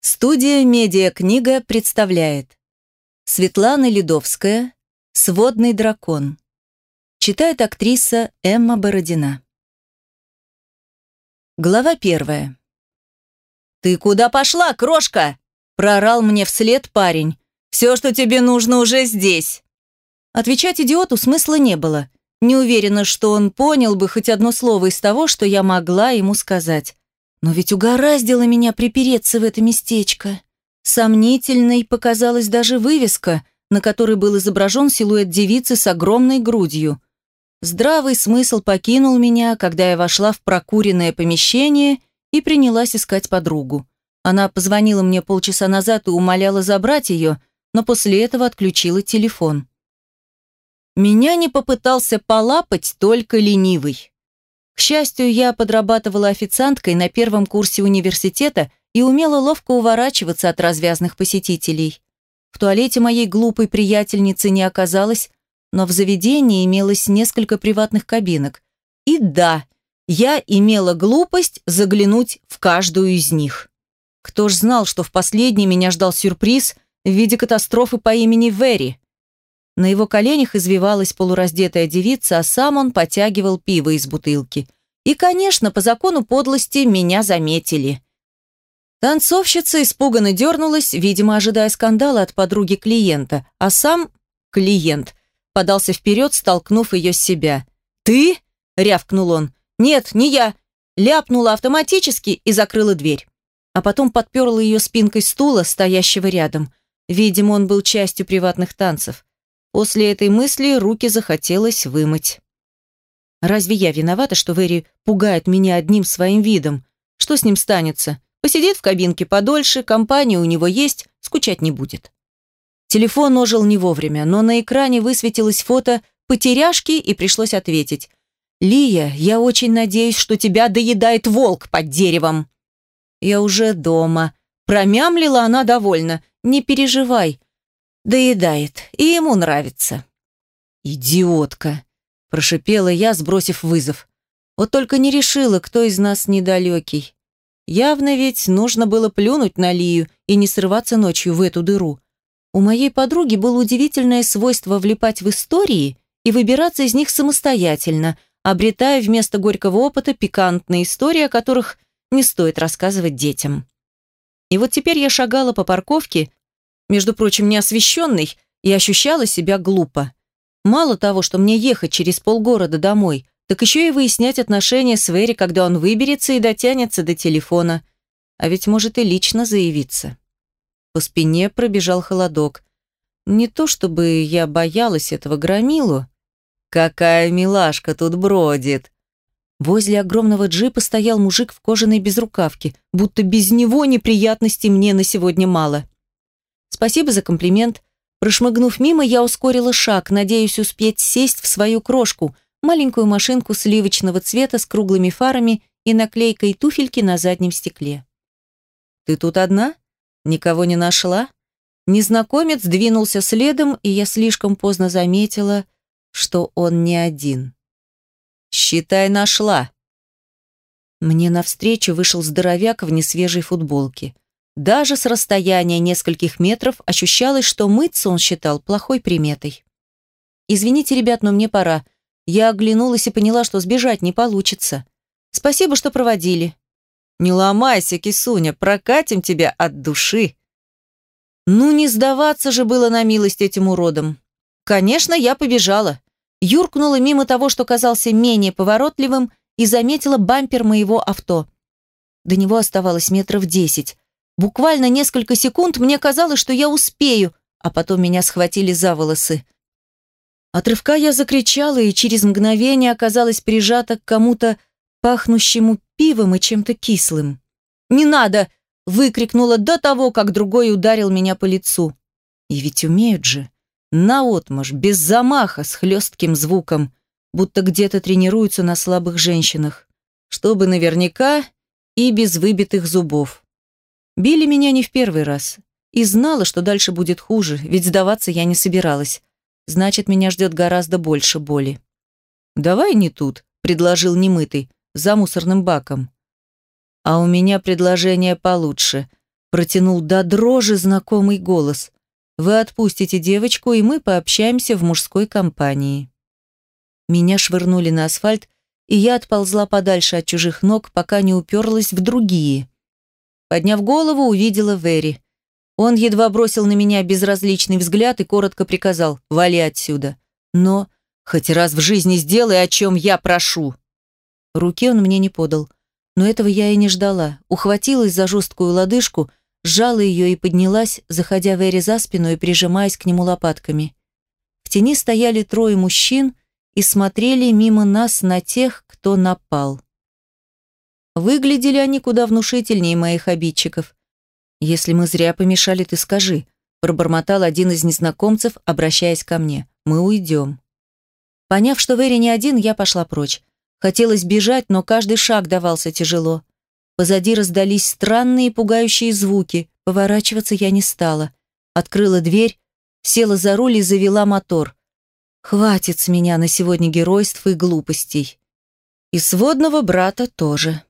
Студия «Медиакнига» представляет Светлана Ледовская «Сводный дракон» Читает актриса Эмма Бородина Глава первая «Ты куда пошла, крошка?» – прорал мне вслед парень. «Все, что тебе нужно, уже здесь!» Отвечать идиоту смысла не было. Не уверена, что он понял бы хоть одно слово из того, что я могла ему сказать. Но ведь угораздило меня припереться в это местечко. Сомнительной показалась даже вывеска, на которой был изображен силуэт девицы с огромной грудью. Здравый смысл покинул меня, когда я вошла в прокуренное помещение и принялась искать подругу. Она позвонила мне полчаса назад и умоляла забрать ее, но после этого отключила телефон. Меня не попытался полапать только ленивый. К счастью, я подрабатывала официанткой на первом курсе университета и умела ловко уворачиваться от развязных посетителей. В туалете моей глупой приятельницы не оказалось, но в заведении имелось несколько приватных кабинок. И да, я имела глупость заглянуть в каждую из них. Кто ж знал, что в последней меня ждал сюрприз в виде катастрофы по имени Вэри. На его коленях извивалась полураздетая девица, а сам он потягивал пиво из бутылки. И, конечно, по закону подлости меня заметили. Танцовщица испуганно дернулась, видимо, ожидая скандала от подруги клиента, а сам клиент подался вперед, столкнув ее с себя. «Ты?» – рявкнул он. «Нет, не я!» Ляпнула автоматически и закрыла дверь. А потом подперла ее спинкой стула, стоящего рядом. Видимо, он был частью приватных танцев. После этой мысли руки захотелось вымыть. Разве я виновата, что Вэри пугает меня одним своим видом? Что с ним станется? Посидит в кабинке подольше, компания у него есть, скучать не будет. Телефон ожил не вовремя, но на экране высветилось фото потеряшки и пришлось ответить. «Лия, я очень надеюсь, что тебя доедает волк под деревом». «Я уже дома». Промямлила она довольно. «Не переживай, Доедает, и ему нравится. «Идиотка!» – прошипела я, сбросив вызов. Вот только не решила, кто из нас недалекий. Явно ведь нужно было плюнуть на Лию и не срываться ночью в эту дыру. У моей подруги было удивительное свойство влипать в истории и выбираться из них самостоятельно, обретая вместо горького опыта пикантные истории, о которых не стоит рассказывать детям. И вот теперь я шагала по парковке, между прочим, неосвещенной, и ощущала себя глупо. Мало того, что мне ехать через полгорода домой, так еще и выяснять отношения с Вэри, когда он выберется и дотянется до телефона. А ведь может и лично заявиться. По спине пробежал холодок. Не то чтобы я боялась этого громилу. Какая милашка тут бродит! Возле огромного джипа стоял мужик в кожаной безрукавке, будто без него неприятностей мне на сегодня мало. Спасибо за комплимент. Прошмыгнув мимо, я ускорила шаг, надеясь успеть сесть в свою крошку, маленькую машинку сливочного цвета с круглыми фарами и наклейкой туфельки на заднем стекле. «Ты тут одна? Никого не нашла?» Незнакомец двинулся следом, и я слишком поздно заметила, что он не один. «Считай, нашла!» Мне навстречу вышел здоровяк в несвежей футболке. Даже с расстояния нескольких метров ощущалось, что мыться он считал плохой приметой. «Извините, ребят, но мне пора. Я оглянулась и поняла, что сбежать не получится. Спасибо, что проводили». «Не ломайся, кисуня, прокатим тебя от души». Ну, не сдаваться же было на милость этим уродам. Конечно, я побежала. Юркнула мимо того, что казался менее поворотливым, и заметила бампер моего авто. До него оставалось метров десять. Буквально несколько секунд мне казалось, что я успею, а потом меня схватили за волосы. От рывка я закричала и через мгновение оказалась прижата к кому-то пахнущему пивом и чем-то кислым. «Не надо!» – выкрикнула до того, как другой ударил меня по лицу. И ведь умеют же. Наотмашь, без замаха, с хлестким звуком, будто где-то тренируются на слабых женщинах. Чтобы наверняка и без выбитых зубов. Били меня не в первый раз. И знала, что дальше будет хуже, ведь сдаваться я не собиралась. Значит, меня ждет гораздо больше боли. «Давай не тут», — предложил немытый, за мусорным баком. «А у меня предложение получше. протянул до дрожи знакомый голос. Вы отпустите девочку, и мы пообщаемся в мужской компании. Меня швырнули на асфальт, и я отползла подальше от чужих ног, пока не уперлась в другие. Подняв голову, увидела Вэри. Он едва бросил на меня безразличный взгляд и коротко приказал «Вали отсюда». Но хоть раз в жизни сделай, о чем я прошу. Руки он мне не подал. Но этого я и не ждала. Ухватилась за жесткую лодыжку, сжала ее и поднялась, заходя Вэри за спину и прижимаясь к нему лопатками. В тени стояли трое мужчин и смотрели мимо нас на тех, кто напал. Выглядели они куда внушительнее моих обидчиков. «Если мы зря помешали, ты скажи», пробормотал один из незнакомцев, обращаясь ко мне. «Мы уйдем». Поняв, что Вэри не один, я пошла прочь. Хотелось бежать, но каждый шаг давался тяжело. Позади раздались странные пугающие звуки. Поворачиваться я не стала. Открыла дверь, села за руль и завела мотор. Хватит с меня на сегодня геройств и глупостей. И сводного брата тоже.